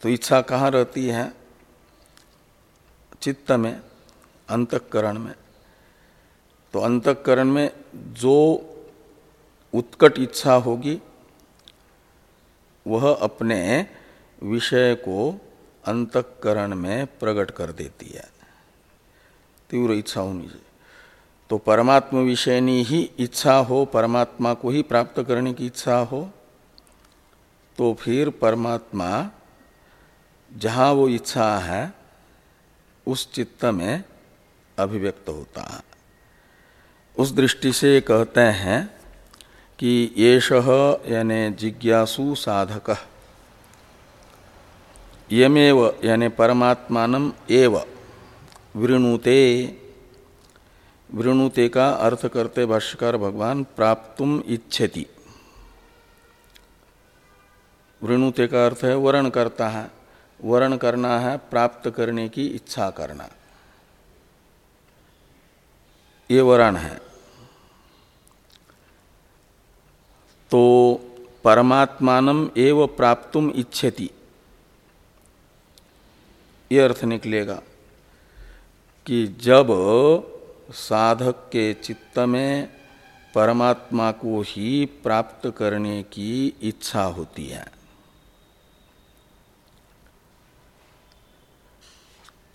तो इच्छा कहाँ रहती है? चित्त में, अंतकरण में। तो अंतकरण में जो उत्कट इच्छा होगी, वह अपने विषय को अंतकरण में प्रकट कर देती है। तीव्र इच्छा होनी चाहिए। तो परमात्मा विषयनी ही इच्छा हो, परमात्मा को ही प्राप्त करने की इच्छा हो तो फिर परमात्मा जहाँ वो इच्छा है, उस चित्त में अभिव्यक्त होता है। उस दृष्टि से कहते हैं कि येष यानि जिज्ञासु साधक। यमेव यानी परमात्मान एव। वृणुते वृणुते का अर्थ करते भाष्यकार भगवान प्राप्तुम इच्छति। वृणुते का अर्थ है वर्ण करता है। वर्ण करना है, प्राप्त करने की इच्छा करना। ये वर्ण है। तो परमात्मान एव प्राप्तुम इच्छति। ये अर्थ निकलेगा कि जब साधक के चित्त में परमात्मा को ही प्राप्त करने की इच्छा होती है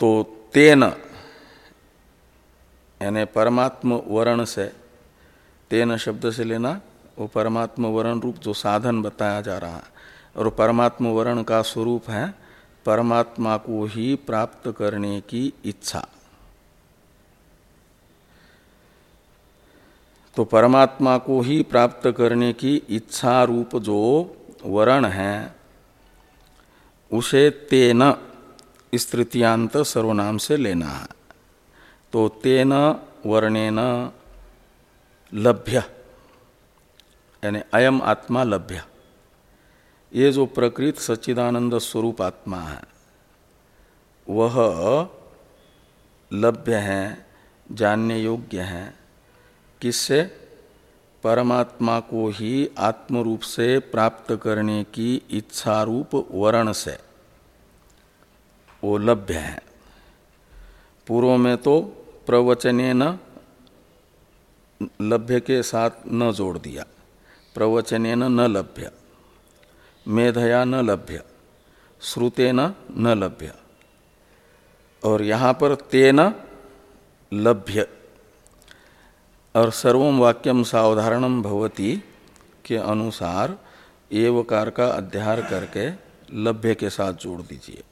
तो तेन, यानी परमात्म वर्ण से, तेन शब्द से लेना, वो परमात्म वर्ण रूप जो साधन बताया जा रहा है। और परमात्म वर्ण का स्वरूप है, परमात्मा को ही प्राप्त करने की इच्छा। तो परमात्मा को ही प्राप्त करने की इच्छा रूप जो वर्ण है, उसे तेन इस तृतीयांत सर्वनाम से लेना है। तो तेन वर्णेन लभ्य, यानी अयम आत्मा लभ्य। ये जो प्रकृत सच्चिदानंद स्वरूप आत्मा है, वह लभ्य है, जानने योग्य है, किससे? परमात्मा को ही आत्म रूप से प्राप्त करने की इच्छा रूप वर्ण से। वो लभ्य है। पूर्व में तो प्रवचने न लभ्य के साथ न जोड़ दिया। प्रवचने न लभ्य। मेधया न लभ्य। श्रुते न न लभ्य। और यहाँ पर तेन लभ्य। और सर्वम वाक्यम सावधारणम भवती के अनुसार एवकार का अध्यार करके लभ्य के साथ जोड़ दीजिए।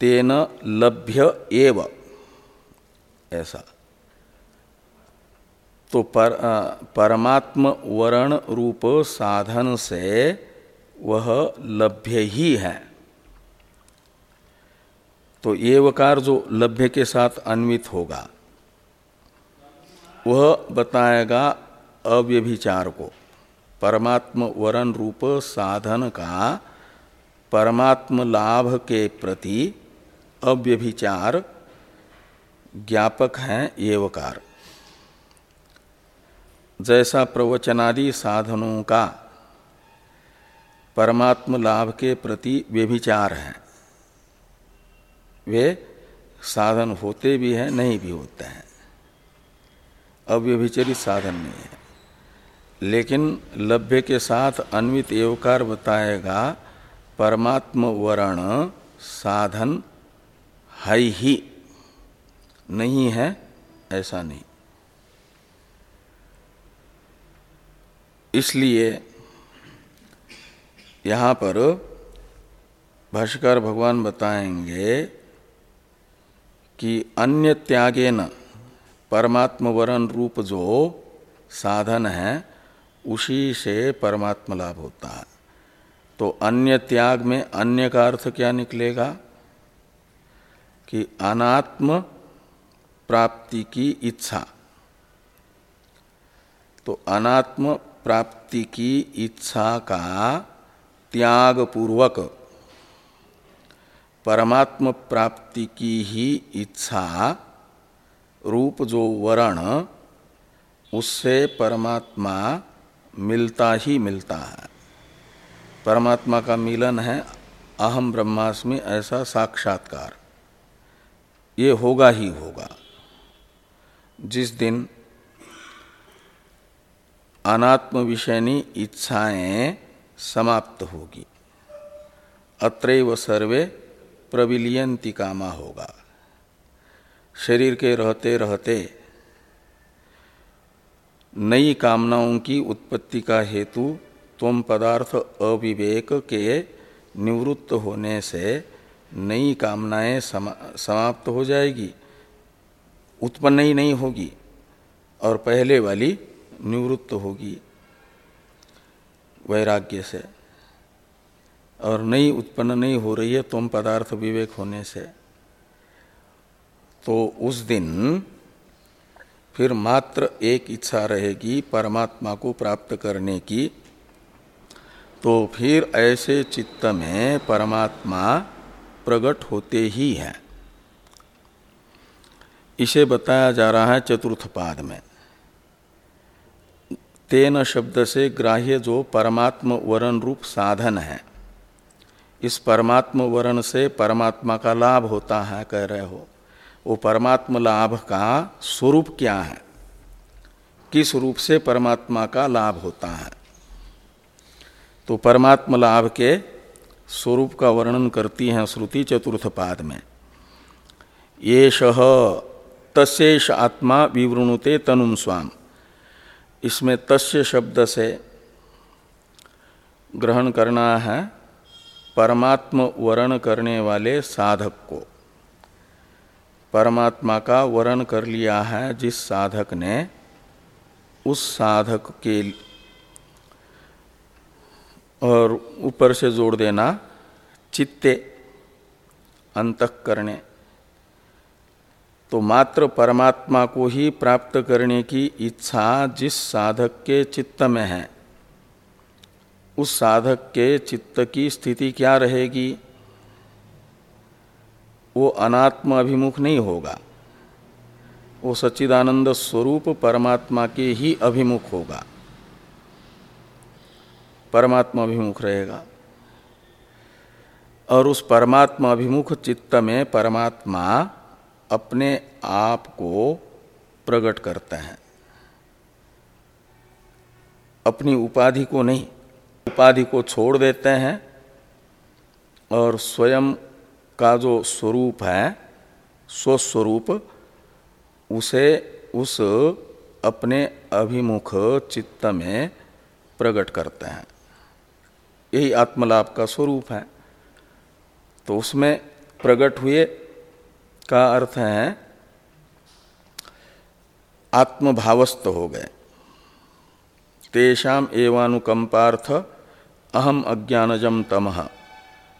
तेन लभ्य एव। ऐसा। तो पर, परमात्म वर्ण रूप साधन से वह लभ्य ही है। तो ये वकार जो लभ्य के साथ अन्वित होगा वह बताएगा अव्यभिचार को। परमात्म वरण रूप साधन का परमात्म लाभ के प्रति अव्यभिचार ज्ञापक है एवकार। जैसा प्रवचनादि साधनों का परमात्म लाभ के प्रति व्यभिचार है, वे साधन होते भी हैं, नहीं भी होते हैं। अव्यभिचरित साधन नहीं है। लेकिन लभ्य के साथ अन्वित एवकार बताएगा, परमात्म वर्ण साधन है ही नहीं है, ऐसा नहीं। इसलिए यहाँ पर भाष्यकार भगवान बताएँगे कि अन्य त्यागे न परमात्म वरण रूप जो साधन है, उसी से परमात्म लाभ होता है। तो अन्य त्याग में अन्य का अर्थ क्या निकलेगा? कि अनात्म प्राप्ति की इच्छा। तो अनात्म प्राप्ति की इच्छा का त्याग पूर्वक परमात्म प्राप्ति की ही इच्छा रूप जो वर्ण, उससे परमात्मा मिलता ही मिलता है। परमात्मा का मिलन है अहम ब्रह्मास्मि ऐसा साक्षात्कार। ये होगा ही होगा। जिस दिन अनात्म विषयनी इच्छाएँ समाप्त होगी, अत्रैव सर्वे प्रविलियंति कामा होगा। शरीर के रहते रहते नई कामनाओं की उत्पत्ति का हेतु तुम पदार्थ अविवेक के निवृत्त होने से नई कामनाएँ समा, समाप्त हो जाएगी उत्पन्न ही नहीं होगी और पहले वाली निवृत्त होगी। वैराग्य से। और नई उत्पन्न नहीं हो रही है तुम पदार्थ विवेक होने से। तो उस दिन फिर मात्र एक इच्छा रहेगी परमात्मा को प्राप्त करने की। तो फिर ऐसे चित्त में परमात्मा प्रकट होते ही हैं। इसे बताया जा रहा है चतुर्थ पाद में। तेन शब्द से ग्राह्य जो परमात्म वरण रूप साधन है, इस परमात्म वरण से परमात्मा का लाभ होता है, कह रहे हो। वो परमात्म लाभ का स्वरूप क्या है? किस रूप से परमात्मा का लाभ होता है? तो परमात्म लाभ के स्वरूप का वर्णन करती हैं श्रुति चतुर्थ पाद में। ये तस्ेष आत्मा विवृणुते तनुम स्वाम। इसमें तस्य शब्द से ग्रहण करना है परमात्म वर्ण करने वाले साधक को। परमात्मा का वर्ण कर लिया है जिस साधक ने उस साधक के और ऊपर से जोड़ देना, चित्ते अंत करने तो मात्र परमात्मा को ही प्राप्त करने की इच्छा जिस साधक के चित्त में है, उस साधक के चित्त की स्थिति क्या रहेगी, वो अनात्म अभिमुख नहीं होगा। वो सच्चिदानंद स्वरूप परमात्मा के ही अभिमुख होगा। परमात्मा अभिमुख रहेगा। और उस परमात्मा अभिमुख चित्त में परमात्मा अपने आप को प्रकट करते हैं। अपनी उपाधि को नहीं, उपाधि को छोड़ देते हैं और स्वयं का जो स्वरूप है, स्वस्वरूप, उसे उस अपने अभिमुख चित्त में प्रकट करते हैं। यही आत्मलाभ का स्वरूप है। तो उसमें प्रकट हुए का अर्थ है, आत्मभावस्थ हो गए। तेषाम एवानुकंपार्थ अहम अज्ञानजम तमह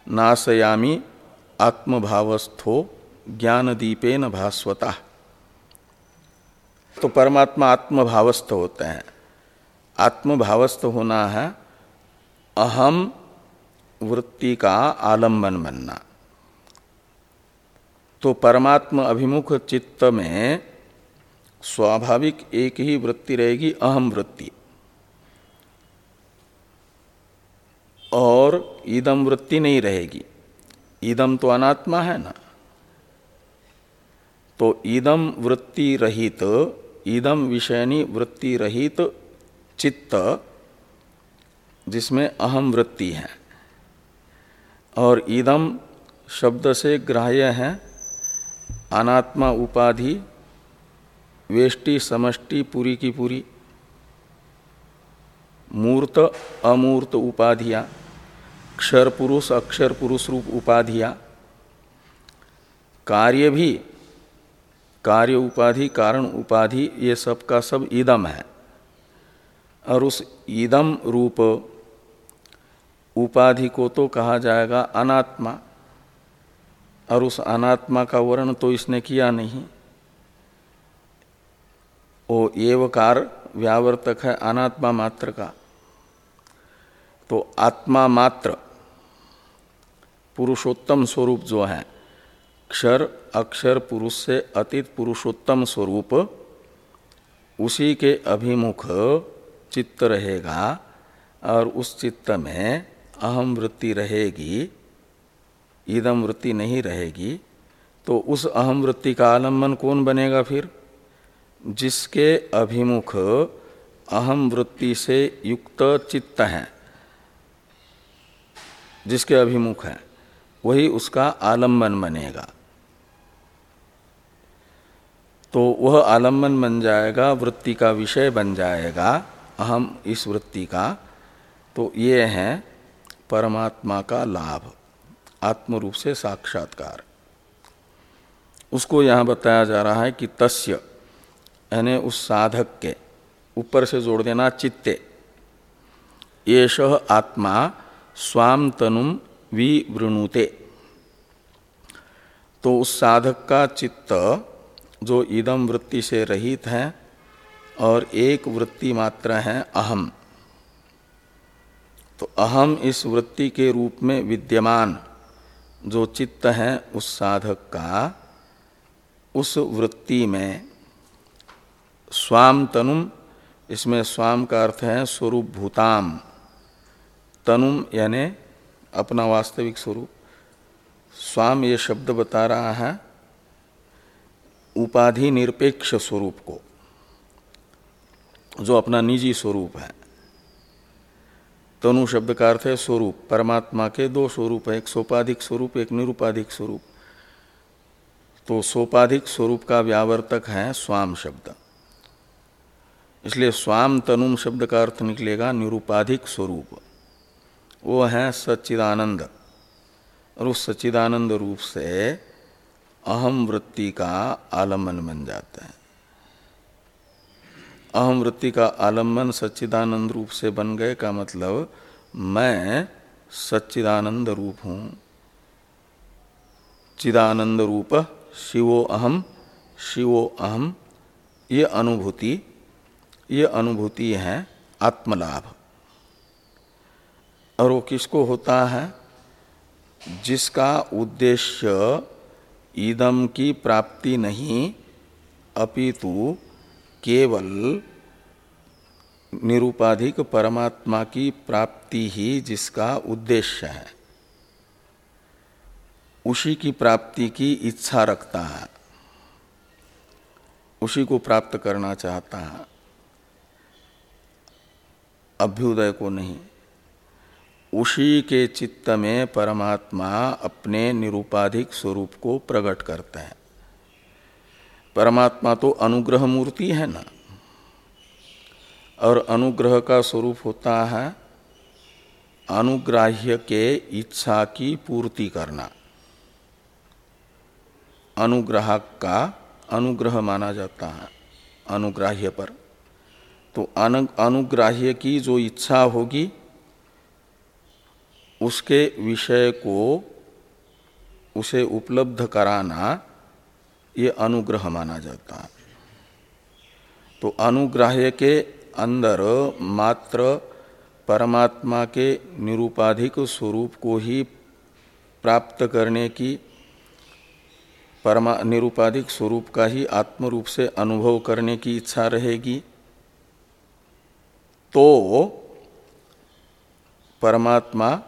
नाशयामी आत्मभावस्थो ज्ञानदीपेन भास्वता। तो परमात्मा आत्मभावस्थ होते हैं। आत्मभावस्थ होना है अहम वृत्ति का आलंबन बनना। तो परमात्मा अभिमुख चित्त में स्वाभाविक एक ही वृत्ति रहेगी, अहम वृत्ति। और ईदम वृत्ति नहीं रहेगी। ईदम तो अनात्मा है ना? तो ईदम वृत्ति रहित ईदम विषयनी वृत्ति रहित चित्त जिसमें अहम वृत्ति है। और ईदम शब्द से ग्राह्य है, अनात्मा उपाधि, वेष्टि समष्टि पूरी की पूरी, मूर्त अमूर्त उपाधियाँ, क्षर पुरुष, अक्षर पुरुष रूप उपाधियाँ, कार्य भी, कार्य उपाधि, कारण उपाधि, ये सब का सब ईदम है। और उस ईदम रूप उपाधि को तो कहा जाएगा अनात्मा। और उस अनात्मा का वर्ण तो इसने किया नहीं। वो एवकार व्यावर्तक है अनात्मा मात्र का। तो आत्मा मात्र पुरुषोत्तम स्वरूप जो है, क्षर, अक्षर पुरुष से अतीत पुरुषोत्तम स्वरूप, उसी के अभिमुख चित्त रहेगा। और उस चित्त में अहम वृत्ति रहेगी ईदम वृत्ति नहीं रहेगी तो उस अहम वृत्ति का आलंबन कौन बनेगा फिर? जिसके अभिमुख अहम वृत्ति से युक्त चित्त हैं, जिसके अभिमुख है, वही उसका आलंबन बनेगा। तो वह आलंबन बन जाएगा, वृत्ति का विषय बन जाएगा अहम इस वृत्ति का तो ये है परमात्मा का लाभ आत्म रूप से साक्षात्कार। उसको यहाँ बताया जा रहा है कि तस्य, यानी उस साधक के ऊपर से जोड़ देना चित्ते। येष आत्मा स्वाम तनुम विवृणुते। तो उस साधक का चित्त जो इदम वृत्ति से रहित है और एक वृत्ति मात्र है अहम। तो अहम इस वृत्ति के रूप में विद्यमान जो चित्त है उस साधक का, उस वृत्ति में स्वाम तनुम, इसमें स्वाम का अर्थ है स्वरूप भूताम। तनुम यानि अपना वास्तविक स्वरूप। स्वाम ये शब्द बता रहा है उपाधि निरपेक्ष स्वरूप को, जो अपना निजी स्वरूप है। तनु शब्द का अर्थ है स्वरूप, परमात्मा के दो स्वरूप है, एक सोपाधिक स्वरूप, एक निरूपाधिक स्वरूप। तो सोपाधिक स्वरूप का व्यावर्तक है स्वाम शब्द। इसलिए स्वाम तनुम शब्द का अर्थ निकलेगा निरूपाधिक स्वरूप। वो है सच्चिदानंद। और उस सच्चिदानंद रूप से अहम वृत्ति का आलंबन बन जाता है। अहम वृत्ति का आलंबन सच्चिदानंद रूप से बन गए का मतलब मैं सच्चिदानंद रूप हूँ। चिदानंद रूप, शिवो अहम शिवो अहम, ये अनुभूति ये अनुभूति है आत्मलाभ। और वो किसको होता है? जिसका उद्देश्य ईदम की प्राप्ति नहीं, अपितु केवल निरूपाधिक परमात्मा की प्राप्ति ही जिसका उद्देश्य है। उसी की प्राप्ति की इच्छा रखता है। उसी को प्राप्त करना चाहता है। अभ्युदय को नहीं। उसी के चित्त में परमात्मा अपने निरूपाधिक स्वरूप को प्रकट करते हैं। परमात्मा तो अनुग्रह मूर्ति है ना? और अनुग्रह का स्वरूप होता है अनुग्राह्य के इच्छा की पूर्ति करना। अनुग्राहक का अनुग्रह माना जाता है, अनुग्राह्य पर। तो अनुग्राह्य की जो इच्छा होगी, उसके विषय को उसे उपलब्ध कराना ये अनुग्रह माना जाता है। तो अनुग्राह्य के अंदर मात्र परमात्मा के निरूपाधिक स्वरूप को ही प्राप्त करने की परमा, निरूपाधिक स्वरूप का ही आत्म रूप से अनुभव करने की इच्छा रहेगी। तो परमात्मा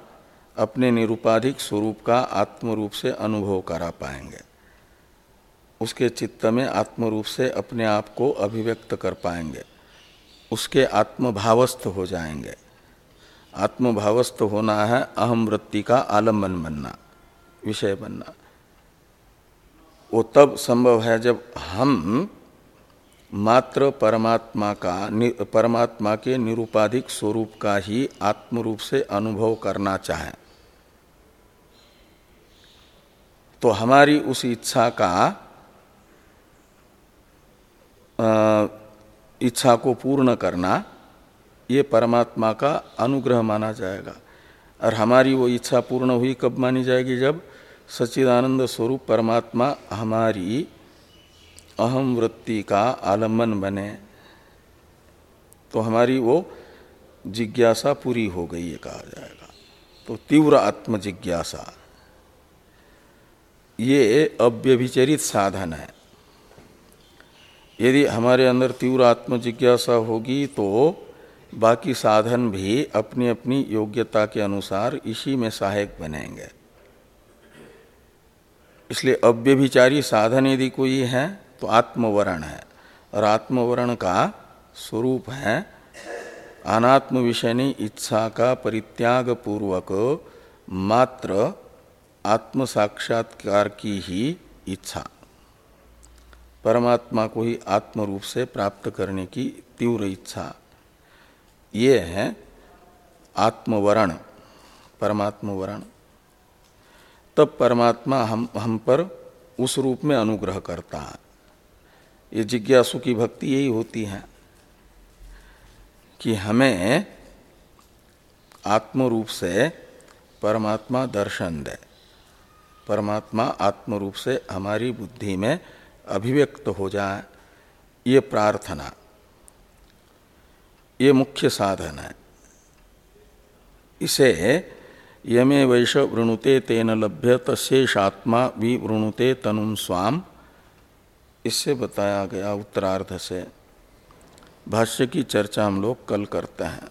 अपने निरूपाधिक स्वरूप का आत्म रूप से अनुभव करा पाएँगे। उसके चित्त में आत्म रूप से अपने आप को अभिव्यक्त कर पाएँगे। उसके आत्मभावस्थ हो जाएँगे। आत्मभावस्थ होना है अहम वृत्ति का आलंबन बनना, विषय बनना। वो तब संभव है जब हम मात्र परमात्मा का परमात्मा के निरूपाधिक स्वरूप का ही आत्म रूप से अनुभव करना चाहें। तो हमारी उस इच्छा का इच्छा को पूर्ण करना, ये परमात्मा का अनुग्रह माना जाएगा। और हमारी वो इच्छा पूर्ण हुई कब मानी जाएगी? जब सच्चिदानंद स्वरूप परमात्मा हमारी अहम वृत्ति का आलंबन बने तो हमारी वो जिज्ञासा पूरी हो गई है कहा जाएगा। तो तीव्र आत्म जिज्ञासा ये अव्यभिचरित साधन है। यदि हमारे अंदर तीव्र आत्म जिज्ञासा होगी तो बाकी साधन भी अपनी अपनी योग्यता के अनुसार इसी में सहायक बनेंगे। इसलिए अव्यभिचारी साधन यदि कोई है तो आत्मवरण है। और आत्मवरण का स्वरूप है, अनात्म विषयनी इच्छा का परित्याग पूर्वक मात्र आत्म साक्षात्कार की ही इच्छा। परमात्मा को ही आत्म रूप से प्राप्त करने की तीव्र इच्छा। ये है आत्मवरण परमात्म वरण तब परमात्मा हम हम पर उस रूप में अनुग्रह करता है। ये जिज्ञासु की भक्ति यही होती है कि हमें आत्म रूप से परमात्मा दर्शन दे। परमात्मा आत्म रूप से हमारी बुद्धि में अभिव्यक्त हो जाए, ये प्रार्थना, ये मुख्य साधन है। इसे यमे वैश वृणुते तेन लभ्य तशेषात्मा विवृणुते तनुम स्वाम। इससे बताया गया उत्तरार्ध से भाष्य की चर्चा हम लोग कल करते हैं।